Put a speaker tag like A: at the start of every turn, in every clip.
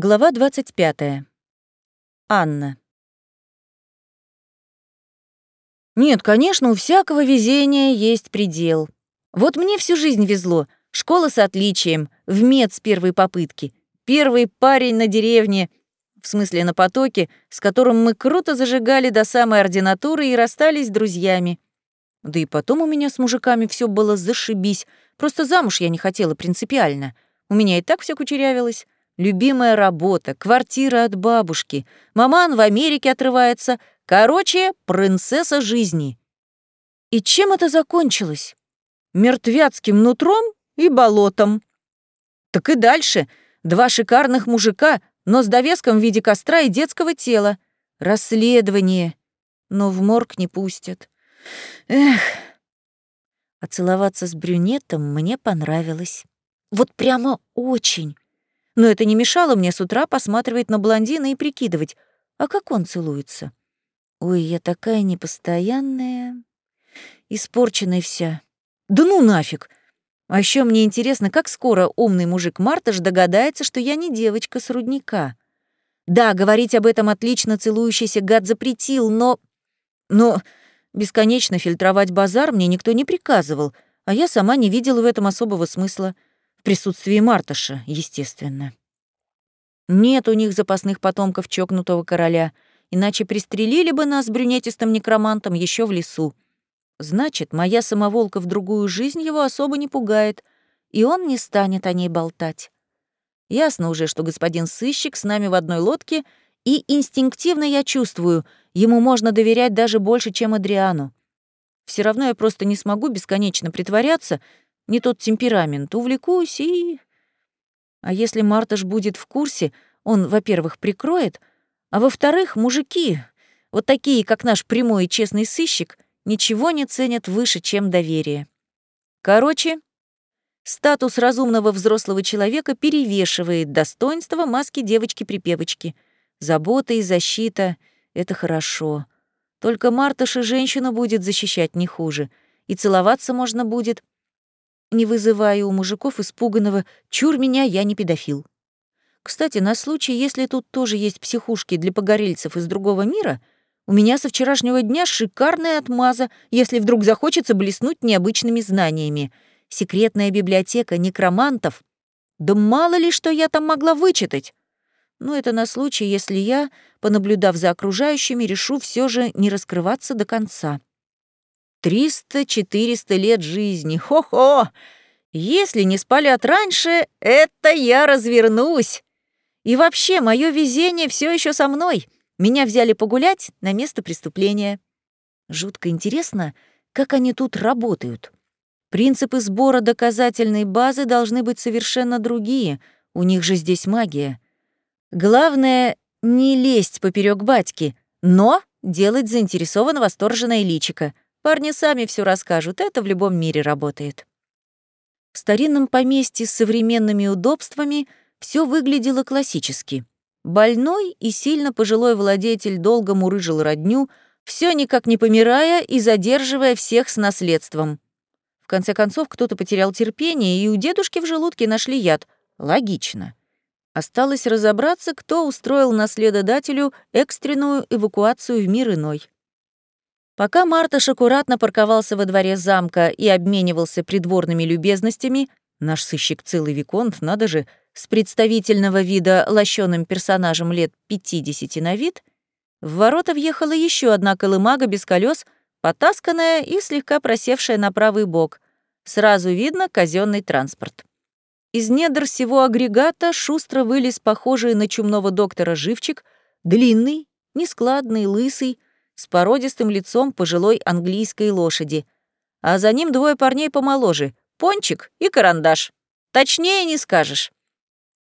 A: Глава 25. Анна. Нет, конечно, у всякого везения есть предел. Вот мне всю жизнь везло. Школа с отличием, в мед с первой попытки. Первый парень на деревне, в смысле на потоке, с которым мы круто зажигали до самой ординатуры и расстались друзьями. Да и потом у меня с мужиками все было зашибись. Просто замуж я не хотела принципиально. У меня и так все кучерявилось. Любимая работа, квартира от бабушки, маман в Америке отрывается. Короче, принцесса жизни. И чем это закончилось? Мертвяцким нутром и болотом. Так и дальше. Два шикарных мужика, но с довеском в виде костра и детского тела. Расследование. Но в морг не пустят. Эх. А целоваться с брюнетом мне понравилось. Вот прямо очень но это не мешало мне с утра посматривать на блондина и прикидывать, а как он целуется. Ой, я такая непостоянная, испорченная вся. Да ну нафиг! А еще мне интересно, как скоро умный мужик Марташ догадается, что я не девочка с рудника. Да, говорить об этом отлично целующийся гад запретил, но... Но бесконечно фильтровать базар мне никто не приказывал, а я сама не видела в этом особого смысла — в присутствии Марташа, естественно. Нет у них запасных потомков чокнутого короля, иначе пристрелили бы нас брюнетистым некромантом еще в лесу. Значит, моя самоволка в другую жизнь его особо не пугает, и он не станет о ней болтать. Ясно уже, что господин сыщик с нами в одной лодке, и инстинктивно я чувствую, ему можно доверять даже больше, чем Адриану. Все равно я просто не смогу бесконечно притворяться, не тот темперамент, увлекусь и... А если Марташ будет в курсе, он, во-первых, прикроет, а во-вторых, мужики, вот такие, как наш прямой и честный сыщик, ничего не ценят выше, чем доверие. Короче, статус разумного взрослого человека перевешивает достоинство маски девочки-припевочки. Забота и защита — это хорошо. Только Марташ и женщину будет защищать не хуже. И целоваться можно будет, не вызывая у мужиков испуганного «чур меня, я не педофил». Кстати, на случай, если тут тоже есть психушки для погорельцев из другого мира, у меня со вчерашнего дня шикарная отмаза, если вдруг захочется блеснуть необычными знаниями. Секретная библиотека некромантов. Да мало ли, что я там могла вычитать. Но это на случай, если я, понаблюдав за окружающими, решу все же не раскрываться до конца. Триста-четыреста лет жизни. Хо-хо! Если не спалят раньше, это я развернусь. И вообще, мое везение все еще со мной. Меня взяли погулять на место преступления. Жутко интересно, как они тут работают. Принципы сбора доказательной базы должны быть совершенно другие. У них же здесь магия. Главное — не лезть поперек батьки, но делать заинтересованно восторженное личико — Парни сами все расскажут, это в любом мире работает. В старинном поместье с современными удобствами все выглядело классически. Больной и сильно пожилой владетель долго мурыжил родню, все никак не помирая и задерживая всех с наследством. В конце концов, кто-то потерял терпение, и у дедушки в желудке нашли яд. Логично. Осталось разобраться, кто устроил наследодателю экстренную эвакуацию в мир иной. Пока Марташ аккуратно парковался во дворе замка и обменивался придворными любезностями, наш сыщик целый виконт, надо же, с представительного вида лощеным персонажем лет 50 на вид, в ворота въехала еще одна колымага без колес, потасканная и слегка просевшая на правый бок. Сразу видно казенный транспорт. Из недр всего агрегата шустро вылез похожий на чумного доктора живчик, длинный, нескладный, лысый, с породистым лицом пожилой английской лошади, а за ним двое парней помоложе — Пончик и Карандаш. Точнее не скажешь.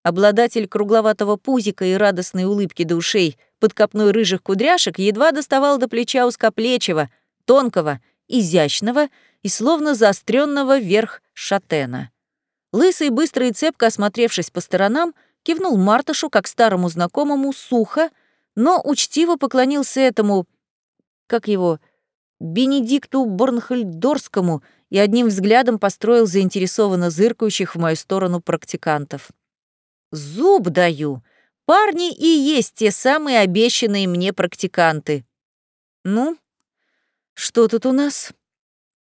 A: Обладатель кругловатого пузика и радостной улыбки до ушей под копной рыжих кудряшек едва доставал до плеча узкоплечего, тонкого, изящного и словно заостренного вверх шатена. Лысый, быстро и цепко осмотревшись по сторонам, кивнул Марташу как старому знакомому сухо, но учтиво поклонился этому как его, Бенедикту Борнхольдорскому и одним взглядом построил заинтересованно зыркающих в мою сторону практикантов. «Зуб даю! парни и есть те самые обещанные мне практиканты. Ну, что тут у нас?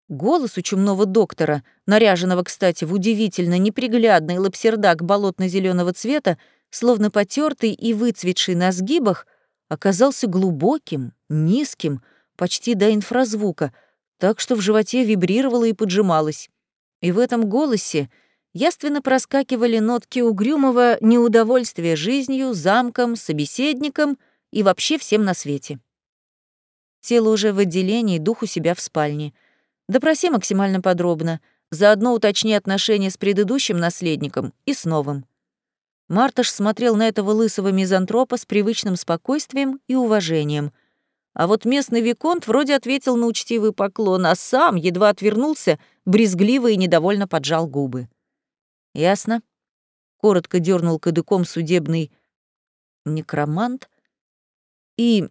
A: Голос у чумного доктора, наряженного, кстати, в удивительно неприглядный лапсердак болотно зеленого цвета, словно потертый и выцветший на сгибах, оказался глубоким, низким, почти до инфразвука, так что в животе вибрировало и поджималось. И в этом голосе яственно проскакивали нотки угрюмого неудовольствия жизнью, замком, собеседником и вообще всем на свете. Тело уже в отделении, дух у себя в спальне — Допроси максимально подробно, заодно уточни отношения с предыдущим наследником и с новым. Марташ смотрел на этого лысого мизантропа с привычным спокойствием и уважением. А вот местный виконт вроде ответил на учтивый поклон, а сам едва отвернулся, брезгливо и недовольно поджал губы. «Ясно?» — коротко дернул кадыком судебный некромант. «И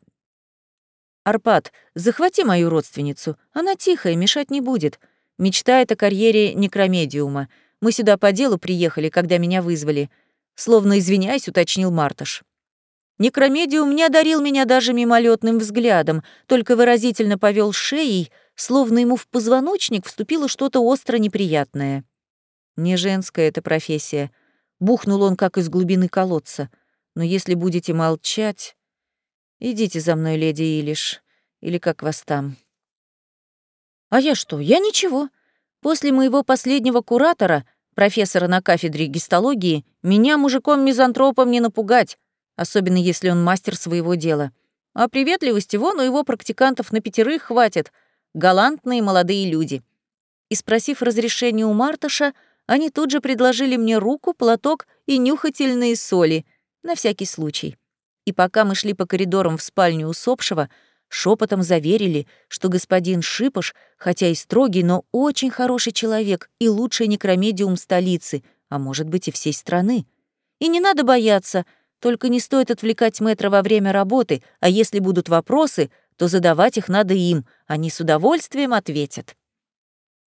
A: «Арпад, захвати мою родственницу. Она тихая, мешать не будет. Мечтает о карьере некромедиума. Мы сюда по делу приехали, когда меня вызвали. Словно извиняясь, уточнил Марташ. Некромедиум не одарил меня даже мимолетным взглядом, только выразительно повел шеей, словно ему в позвоночник вступило что-то остро неприятное. Не женская эта профессия. Бухнул он, как из глубины колодца. Но если будете молчать... Идите за мной, леди Илиш, или как вас там. А я что? Я ничего. После моего последнего куратора, профессора на кафедре гистологии, меня мужиком-мизантропом не напугать, особенно если он мастер своего дела. А приветливости вон у его практикантов на пятерых хватит. Галантные молодые люди. И спросив разрешения у Марташа, они тут же предложили мне руку, платок и нюхательные соли, на всякий случай и пока мы шли по коридорам в спальню усопшего, шепотом заверили, что господин Шипош, хотя и строгий, но очень хороший человек и лучший некромедиум столицы, а может быть и всей страны. И не надо бояться, только не стоит отвлекать мэтра во время работы, а если будут вопросы, то задавать их надо им, они с удовольствием ответят.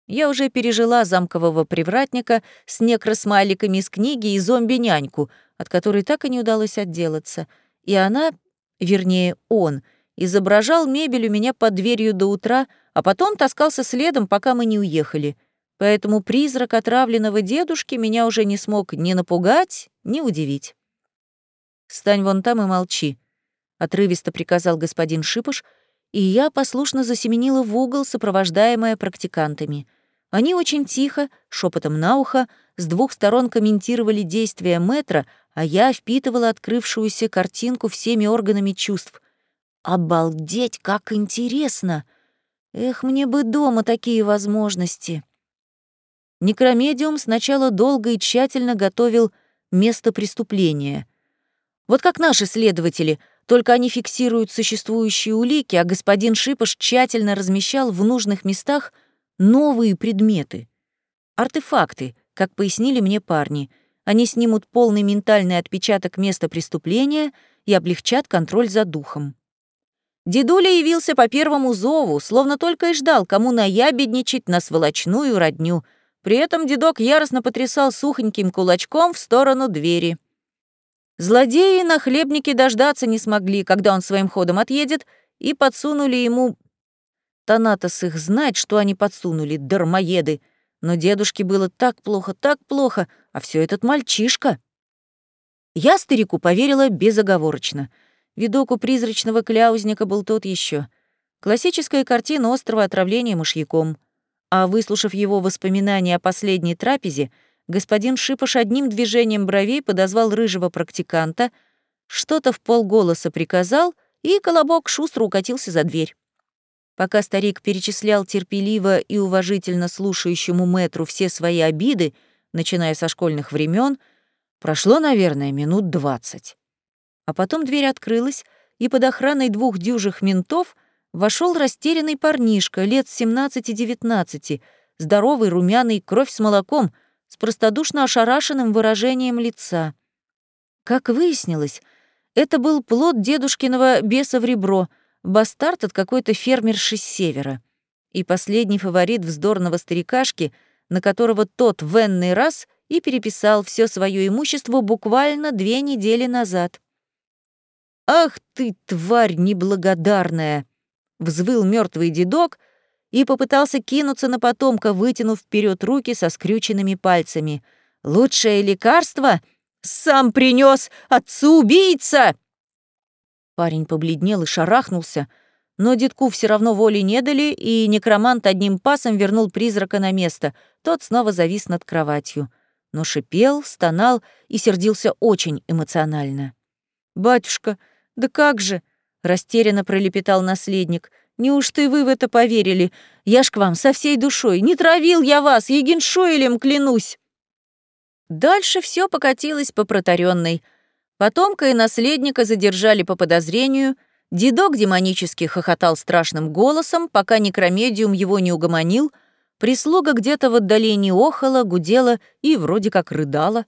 A: Я уже пережила замкового привратника с некросмайликами из книги и зомби-няньку, от которой так и не удалось отделаться — и она, вернее, он, изображал мебель у меня под дверью до утра, а потом таскался следом, пока мы не уехали. Поэтому призрак отравленного дедушки меня уже не смог ни напугать, ни удивить. «Стань вон там и молчи», — отрывисто приказал господин Шипыш, и я послушно засеменила в угол, сопровождаемая практикантами. Они очень тихо, шепотом на ухо, с двух сторон комментировали действия метра, а я впитывала открывшуюся картинку всеми органами чувств. Обалдеть, как интересно! Эх, мне бы дома такие возможности. Некромедиум сначала долго и тщательно готовил место преступления. Вот как наши следователи, только они фиксируют существующие улики, а господин Шипаш тщательно размещал в нужных местах новые предметы. Артефакты, как пояснили мне парни — они снимут полный ментальный отпечаток места преступления и облегчат контроль за духом. Дедуля явился по первому зову, словно только и ждал, кому наябедничать на сволочную родню. При этом дедок яростно потрясал сухоньким кулачком в сторону двери. Злодеи на хлебнике дождаться не смогли, когда он своим ходом отъедет, и подсунули ему... Танатос их знает, что они подсунули, дармоеды. Но дедушке было так плохо, так плохо, а все этот мальчишка. Я старику поверила безоговорочно. Видок у призрачного кляузника был тот еще. Классическая картина острого отравления мышьяком. А выслушав его воспоминания о последней трапезе, господин Шипаш одним движением бровей подозвал рыжего практиканта, что-то в полголоса приказал, и колобок шустро укатился за дверь. Пока старик перечислял терпеливо и уважительно слушающему мэтру все свои обиды, начиная со школьных времен, прошло, наверное, минут двадцать. А потом дверь открылась, и под охраной двух дюжих ментов вошел растерянный парнишка лет 17-19, здоровый, румяный, кровь с молоком, с простодушно ошарашенным выражением лица. Как выяснилось, это был плод дедушкиного беса в ребро, бастард от какой-то фермерши с севера. И последний фаворит вздорного старикашки — на которого тот в энный раз и переписал все свое имущество буквально две недели назад. «Ах ты, тварь неблагодарная!» — взвыл мертвый дедок и попытался кинуться на потомка, вытянув вперед руки со скрюченными пальцами. «Лучшее лекарство? Сам принес отцу-убийца!» Парень побледнел и шарахнулся, но детку все равно воли не дали, и некромант одним пасом вернул призрака на место. Тот снова завис над кроватью. Но шипел, стонал и сердился очень эмоционально. «Батюшка, да как же!» — растерянно пролепетал наследник. «Неужто и вы в это поверили? Я ж к вам со всей душой. Не травил я вас, Егеншойлем клянусь!» Дальше все покатилось по протаренной. Потомка и наследника задержали по подозрению — Дедок демонически хохотал страшным голосом, пока некромедиум его не угомонил, прислуга где-то в отдалении охала, гудела и вроде как рыдала.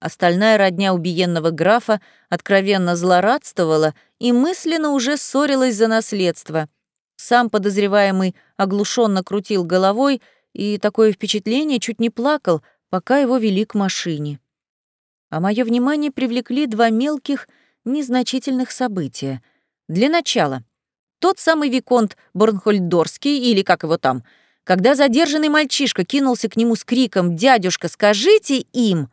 A: Остальная родня убиенного графа откровенно злорадствовала и мысленно уже ссорилась за наследство. Сам подозреваемый оглушенно крутил головой и такое впечатление чуть не плакал, пока его вели к машине. А мое внимание привлекли два мелких, незначительных события — для начала, тот самый Виконт Борнхольдорский, или как его там, когда задержанный мальчишка кинулся к нему с криком «Дядюшка, скажите им!»,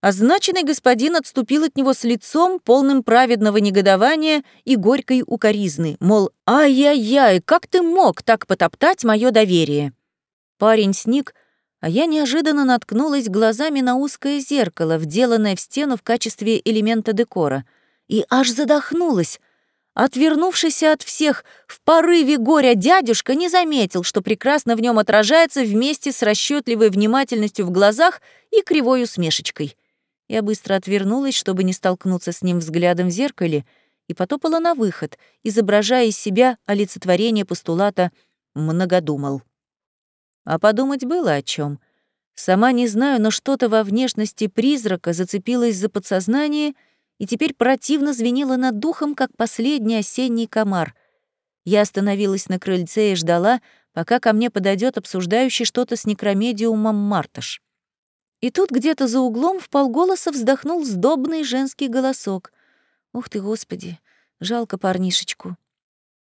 A: означенный господин отступил от него с лицом, полным праведного негодования и горькой укоризны, мол, «Ай-яй-яй, как ты мог так потоптать мое доверие?» Парень сник, а я неожиданно наткнулась глазами на узкое зеркало, вделанное в стену в качестве элемента декора, и аж задохнулась, Отвернувшийся от всех в порыве горя дядюшка не заметил, что прекрасно в нем отражается вместе с расчетливой внимательностью в глазах и кривой усмешечкой. Я быстро отвернулась, чтобы не столкнуться с ним взглядом в зеркале, и потопала на выход, изображая из себя олицетворение постулата «многодумал». А подумать было о чем. Сама не знаю, но что-то во внешности призрака зацепилось за подсознание — и теперь противно звенело над духом, как последний осенний комар. Я остановилась на крыльце и ждала, пока ко мне подойдет обсуждающий что-то с некромедиумом Марташ. И тут где-то за углом в полголоса вздохнул сдобный женский голосок. «Ух ты, Господи, жалко парнишечку».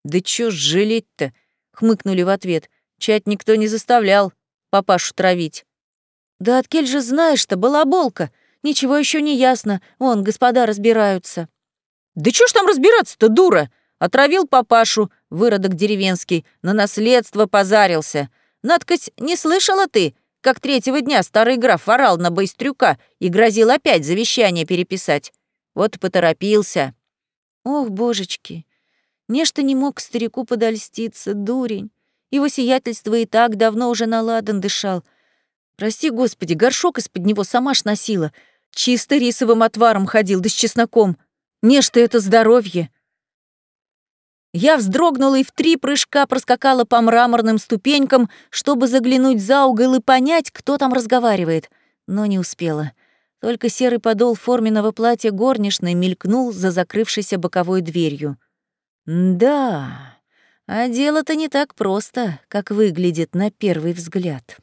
A: «Да чё ж жалеть-то?» — хмыкнули в ответ. «Чать никто не заставлял папашу травить». «Да откель же знаешь-то, балаболка!» Ничего еще не ясно. Вон, господа разбираются». «Да чё ж там разбираться-то, дура? Отравил папашу, выродок деревенский, на наследство позарился. Надкось, не слышала ты, как третьего дня старый граф орал на Байстрюка и грозил опять завещание переписать? Вот поторопился». «Ох, божечки, нечто не мог к старику подольститься, дурень. Его сиятельство и так давно уже наладан дышал. Прости, господи, горшок из-под него сама ж носила. Чисто рисовым отваром ходил, да с чесноком. Нечто это здоровье. Я вздрогнула и в три прыжка проскакала по мраморным ступенькам, чтобы заглянуть за угол и понять, кто там разговаривает. Но не успела. Только серый подол форменного платья горничной мелькнул за закрывшейся боковой дверью. Да, а дело-то не так просто, как выглядит на первый взгляд.